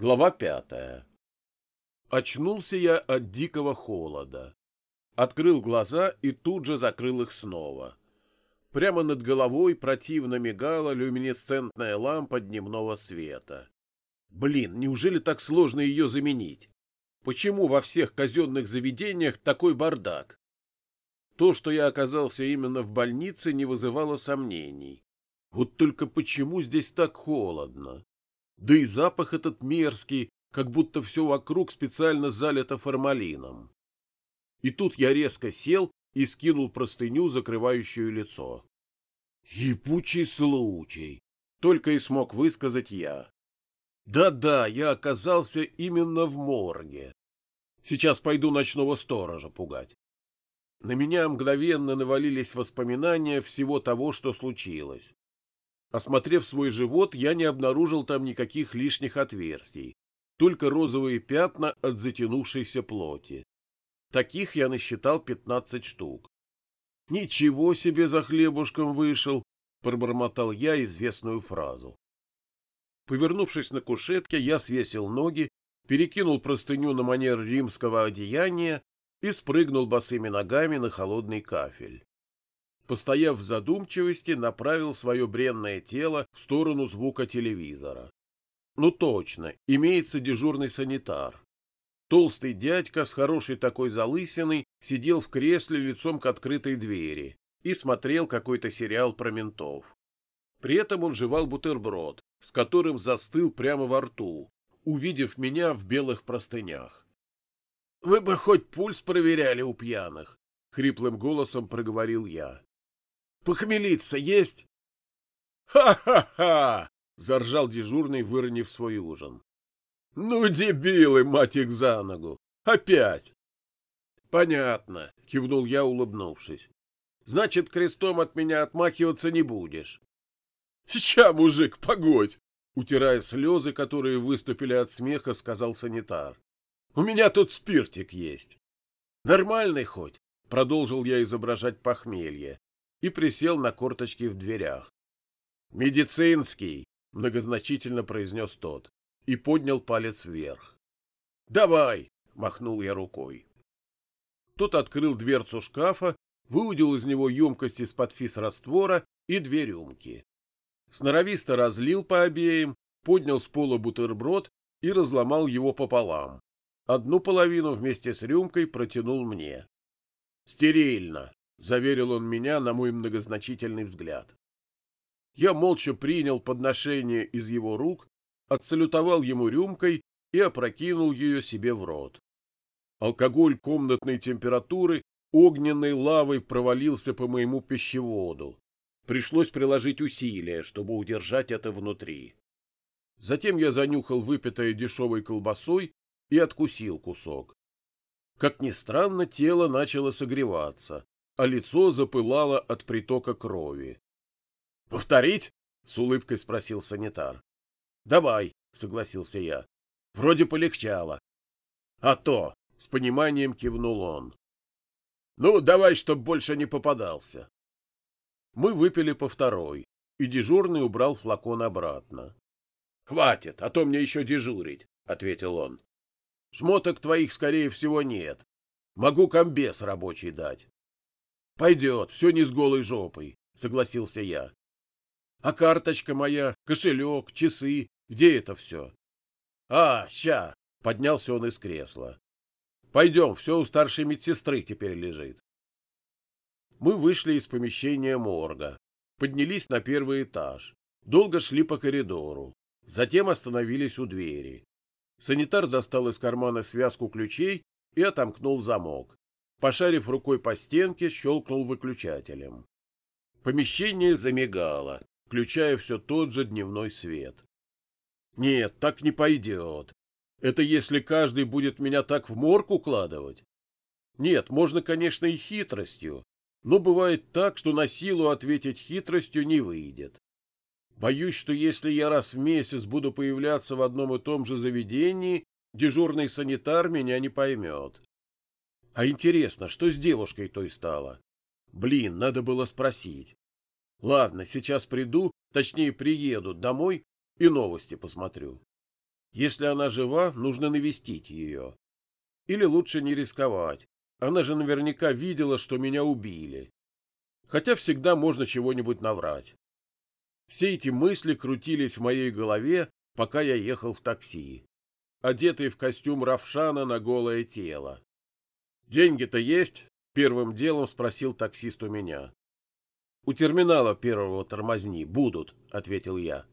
Глава пятая. Очнулся я от дикого холода. Открыл глаза и тут же закрыл их снова. Прямо над головой противно мигала люминесцентная лампа дневного света. Блин, неужели так сложно ее заменить? Почему во всех казенных заведениях такой бардак? То, что я оказался именно в больнице, не вызывало сомнений. Вот только почему здесь так холодно? Да и запах этот мерзкий, как будто все вокруг специально залито формалином. И тут я резко сел и скинул простыню, закрывающую лицо. «Ебучий случай!» — только и смог высказать я. «Да-да, я оказался именно в морге. Сейчас пойду ночного сторожа пугать». На меня мгновенно навалились воспоминания всего того, что случилось. Осмотрев свой живот, я не обнаружил там никаких лишних отверстий, только розовые пятна от затянувшейся плоти. Таких я насчитал пятнадцать штук. «Ничего себе за хлебушком вышел!» — пробормотал я известную фразу. Повернувшись на кушетке, я свесил ноги, перекинул простыню на манер римского одеяния и спрыгнул босыми ногами на холодный кафель постояв в задумчивости, направил свое бренное тело в сторону звука телевизора. Ну точно, имеется дежурный санитар. Толстый дядька с хорошей такой залысиной сидел в кресле лицом к открытой двери и смотрел какой-то сериал про ментов. При этом он жевал бутерброд, с которым застыл прямо во рту, увидев меня в белых простынях. — Вы бы хоть пульс проверяли у пьяных, — хриплым голосом проговорил я. Похмелиться есть? Ха-ха-ха! заржал дежурный, выронив свой ужин. Ну, дебилы, мать их за ногу! Опять! Понятно, кивнул я, улыбнувшись. Значит, крестом от меня отмахиваться не будешь. Ща, мужик, погодь! Утирая слезы, которые выступили от смеха, сказал санитар. У меня тут спиртик есть. Нормальный хоть, продолжил я изображать похмелье и присел на корточки в дверях. «Медицинский!» — многозначительно произнес тот и поднял палец вверх. «Давай!» — махнул я рукой. Тот открыл дверцу шкафа, выудил из него емкость из-под физ-раствора и две рюмки. Сноровисто разлил по обеим, поднял с пола бутерброд и разломал его пополам. Одну половину вместе с рюмкой протянул мне. «Стерильно!» — заверил он меня на мой многозначительный взгляд. Я молча принял подношение из его рук, отсалютовал ему рюмкой и опрокинул ее себе в рот. Алкоголь комнатной температуры огненной лавой провалился по моему пищеводу. Пришлось приложить усилия, чтобы удержать это внутри. Затем я занюхал выпитое дешевой колбасой и откусил кусок. Как ни странно, тело начало согреваться, а лицо запылало от притока крови. — Повторить? — с улыбкой спросил санитар. — Давай, — согласился я. — Вроде полегчало. — А то! — с пониманием кивнул он. — Ну, давай, чтоб больше не попадался. Мы выпили по второй, и дежурный убрал флакон обратно. — Хватит, а то мне еще дежурить, — ответил он. — Шмоток твоих, скорее всего, нет. Могу комбез рабочий дать. Пойдет, все не с голой жопой, согласился я. А карточка моя, кошелек, часы, где это все? А, ща, поднялся он из кресла. Пойдем, все у старшей медсестры теперь лежит. Мы вышли из помещения морга, поднялись на первый этаж, долго шли по коридору, затем остановились у двери. Санитар достал из кармана связку ключей и отомкнул замок. Пошарив рукой по стенке, щелкнул выключателем. Помещение замигало, включая все тот же дневной свет. Нет, так не пойдет. Это если каждый будет меня так в морг укладывать? Нет, можно, конечно, и хитростью, но бывает так, что на силу ответить хитростью не выйдет. Боюсь, что если я раз в месяц буду появляться в одном и том же заведении, дежурный санитар меня не поймет. А интересно, что с девушкой той стало? Блин, надо было спросить. Ладно, сейчас приду, точнее приеду домой и новости посмотрю. Если она жива, нужно навестить ее. Или лучше не рисковать. Она же наверняка видела, что меня убили. Хотя всегда можно чего-нибудь наврать. Все эти мысли крутились в моей голове, пока я ехал в такси, одетый в костюм Равшана на голое тело. «Деньги-то есть?» — первым делом спросил таксист у меня. «У терминала первого тормозни будут», — ответил я.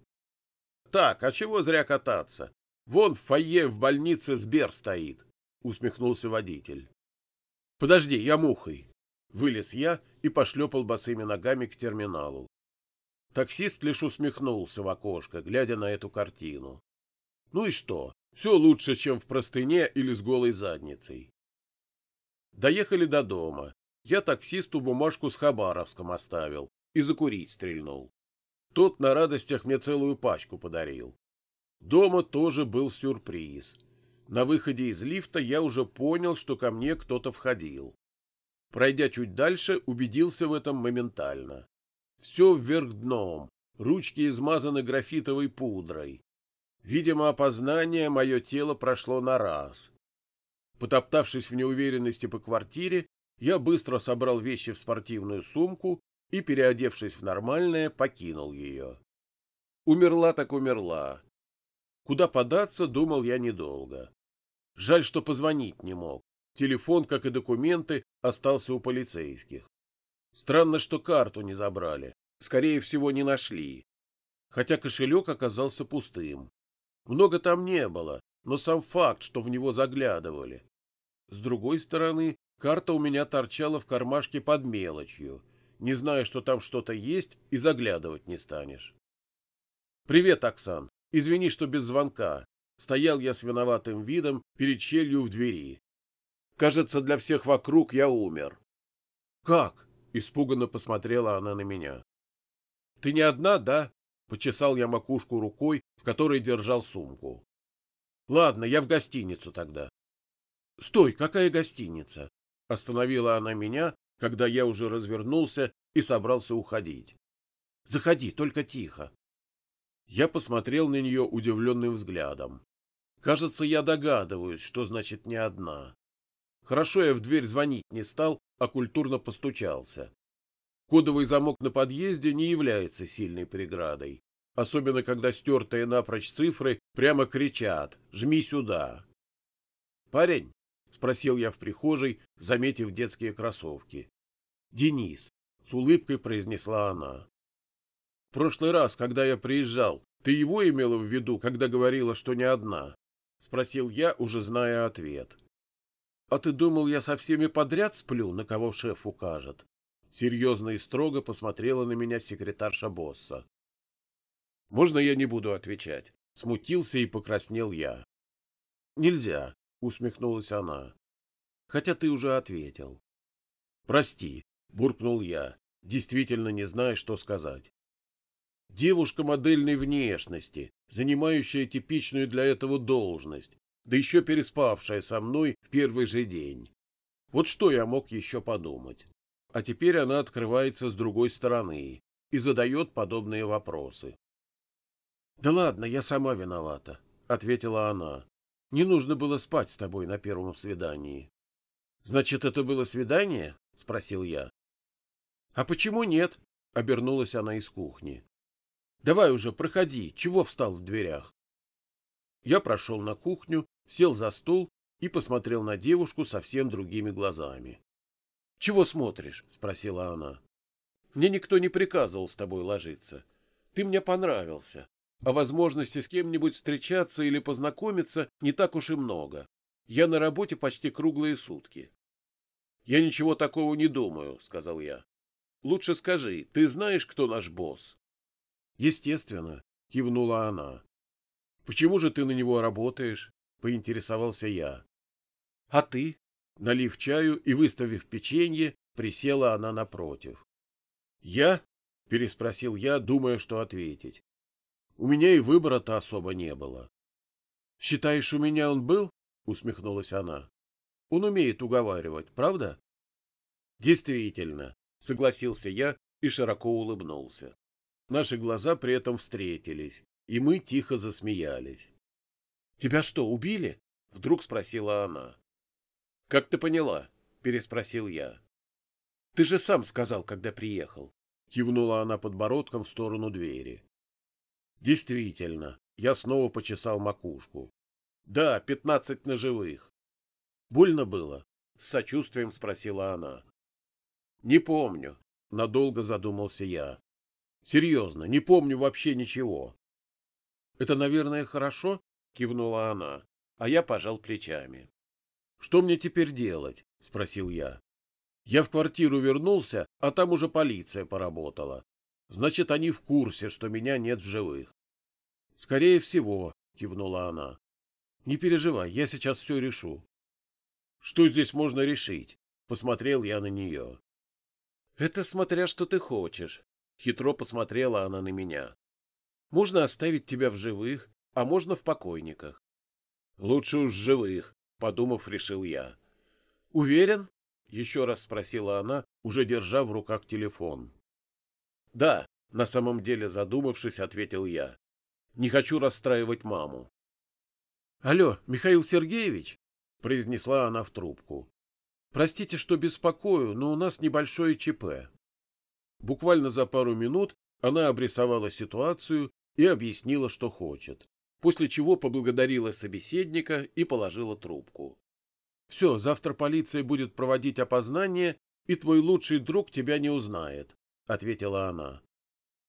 «Так, а чего зря кататься? Вон в фойе в больнице Сбер стоит», — усмехнулся водитель. «Подожди, я мухой». Вылез я и пошлепал босыми ногами к терминалу. Таксист лишь усмехнулся в окошко, глядя на эту картину. Ну и что? Все лучше, чем в простыне или с голой задницей. Доехали до дома. Я таксисту бумажку с Хабаровском оставил и закурить стрельнул. Тот на радостях мне целую пачку подарил. Дома тоже был сюрприз. На выходе из лифта я уже понял, что ко мне кто-то входил. Пройдя чуть дальше, убедился в этом моментально. Все вверх дном, ручки измазаны графитовой пудрой. Видимо, опознание мое тело прошло на раз. Потоптавшись в неуверенности по квартире, я быстро собрал вещи в спортивную сумку и, переодевшись в нормальное, покинул ее. Умерла так умерла. Куда податься, думал я недолго. Жаль, что позвонить не мог. Телефон, как и документы, остался у полицейских. Странно, что карту не забрали. Скорее всего, не нашли. Хотя кошелек оказался пустым. Много там не было, но сам факт, что в него заглядывали. С другой стороны, карта у меня торчала в кармашке под мелочью. Не зная, что там что-то есть, и заглядывать не станешь. «Привет, Оксан. Извини, что без звонка. Стоял я с виноватым видом перед щелью в двери. Кажется, для всех вокруг я умер». «Как?» Испуганно посмотрела она на меня. — Ты не одна, да? — почесал я макушку рукой, в которой держал сумку. — Ладно, я в гостиницу тогда. — Стой, какая гостиница? — остановила она меня, когда я уже развернулся и собрался уходить. — Заходи, только тихо. Я посмотрел на нее удивленным взглядом. Кажется, я догадываюсь, что значит не одна. Хорошо я в дверь звонить не стал, а культурно постучался. Кодовый замок на подъезде не является сильной преградой, особенно когда стертые напрочь цифры прямо кричат «Жми сюда!». «Парень?» — спросил я в прихожей, заметив детские кроссовки. «Денис», — с улыбкой произнесла она. «В прошлый раз, когда я приезжал, ты его имела в виду, когда говорила, что не одна?» — спросил я, уже зная ответ. А ты думал, я со всеми подряд сплю, на кого шеф укажет? Серьезно и строго посмотрела на меня секретарша босса. Можно я не буду отвечать? Смутился и покраснел я. Нельзя, усмехнулась она. Хотя ты уже ответил. Прости, буркнул я, действительно не зная, что сказать. Девушка модельной внешности, занимающая типичную для этого должность, да еще переспавшая со мной в первый же день. Вот что я мог еще подумать? А теперь она открывается с другой стороны и задает подобные вопросы. — Да ладно, я сама виновата, — ответила она. — Не нужно было спать с тобой на первом свидании. — Значит, это было свидание? — спросил я. — А почему нет? — обернулась она из кухни. — Давай уже, проходи, чего встал в дверях? Я прошел на кухню сел за стол и посмотрел на девушку совсем другими глазами. — Чего смотришь? — спросила она. — Мне никто не приказывал с тобой ложиться. Ты мне понравился, а возможности с кем-нибудь встречаться или познакомиться не так уж и много. Я на работе почти круглые сутки. — Я ничего такого не думаю, — сказал я. — Лучше скажи, ты знаешь, кто наш босс? — Естественно, — кивнула она. — Почему же ты на него работаешь? поинтересовался я. — А ты? Налив чаю и выставив печенье, присела она напротив. — Я? — переспросил я, думая, что ответить. У меня и выбора-то особо не было. — Считаешь, у меня он был? — усмехнулась она. — Он умеет уговаривать, правда? — Действительно, — согласился я и широко улыбнулся. Наши глаза при этом встретились, и мы тихо засмеялись. — Тебя что, убили? — вдруг спросила она. — Как ты поняла? — переспросил я. — Ты же сам сказал, когда приехал. — кивнула она подбородком в сторону двери. — Действительно, я снова почесал макушку. — Да, пятнадцать ножевых. — Больно было? — с сочувствием спросила она. — Не помню. Надолго задумался я. — Серьезно, не помню вообще ничего. — Это, наверное, хорошо? — кивнула она, а я пожал плечами. — Что мне теперь делать? — спросил я. Я в квартиру вернулся, а там уже полиция поработала. Значит, они в курсе, что меня нет в живых. — Скорее всего, — кивнула она. — Не переживай, я сейчас все решу. — Что здесь можно решить? — посмотрел я на нее. — Это смотря что ты хочешь. Хитро посмотрела она на меня. — Можно оставить тебя в живых, а можно в покойниках. — Лучше уж живых, — подумав, решил я. — Уверен? — еще раз спросила она, уже держа в руках телефон. — Да, — на самом деле задумавшись, ответил я. — Не хочу расстраивать маму. — Алло, Михаил Сергеевич? — произнесла она в трубку. — Простите, что беспокою, но у нас небольшое ЧП. Буквально за пару минут она обрисовала ситуацию и объяснила, что хочет, после чего поблагодарила собеседника и положила трубку. Все, завтра полиция будет проводить опознание, и твой лучший друг тебя не узнает, — ответила она.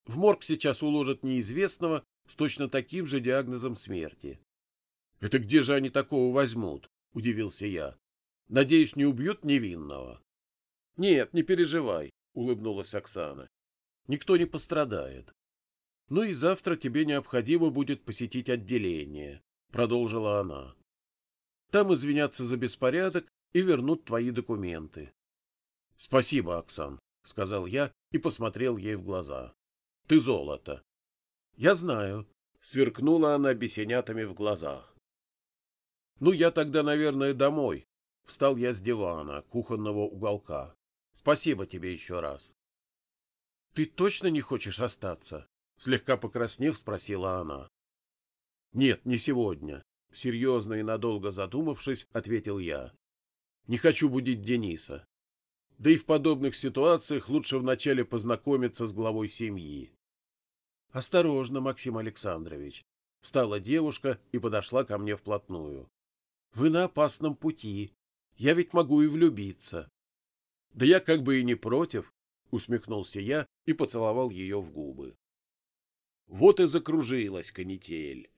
В морг сейчас уложат неизвестного с точно таким же диагнозом смерти. — Это где же они такого возьмут? — удивился я. — Надеюсь, не убьют невинного? — Нет, не переживай, — улыбнулась Оксана. — Никто не пострадает. — Ну и завтра тебе необходимо будет посетить отделение, — продолжила она. Там извинятся за беспорядок и вернут твои документы. — Спасибо, Оксан, — сказал я и посмотрел ей в глаза. — Ты золото. — Я знаю, — сверкнула она бесенятами в глазах. — Ну, я тогда, наверное, домой. Встал я с дивана, кухонного уголка. Спасибо тебе еще раз. — Ты точно не хочешь остаться? — слегка покраснев, спросила она. — Нет, не сегодня. Серьезно и надолго задумавшись, ответил я. Не хочу будить Дениса. Да и в подобных ситуациях лучше вначале познакомиться с главой семьи. Осторожно, Максим Александрович. Встала девушка и подошла ко мне вплотную. Вы на опасном пути. Я ведь могу и влюбиться. Да я как бы и не против, усмехнулся я и поцеловал ее в губы. Вот и закружилась канитель.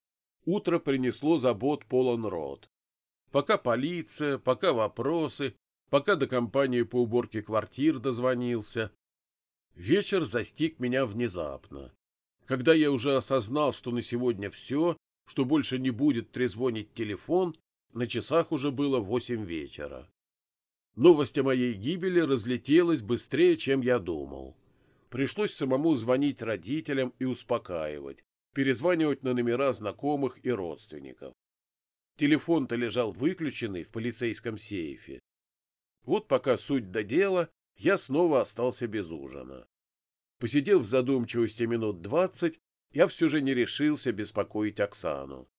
Утро принесло забот полон рот. Пока полиция, пока вопросы, пока до компании по уборке квартир дозвонился. Вечер застиг меня внезапно. Когда я уже осознал, что на сегодня все, что больше не будет трезвонить телефон, на часах уже было восемь вечера. Новость о моей гибели разлетелась быстрее, чем я думал. Пришлось самому звонить родителям и успокаивать, перезванивать на номера знакомых и родственников. Телефон-то лежал выключенный в полицейском сейфе. Вот пока суть до дела, я снова остался без ужина. Посидев в задумчивости минут двадцать, я все же не решился беспокоить Оксану.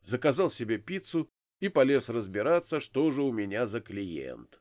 Заказал себе пиццу и полез разбираться, что же у меня за клиент.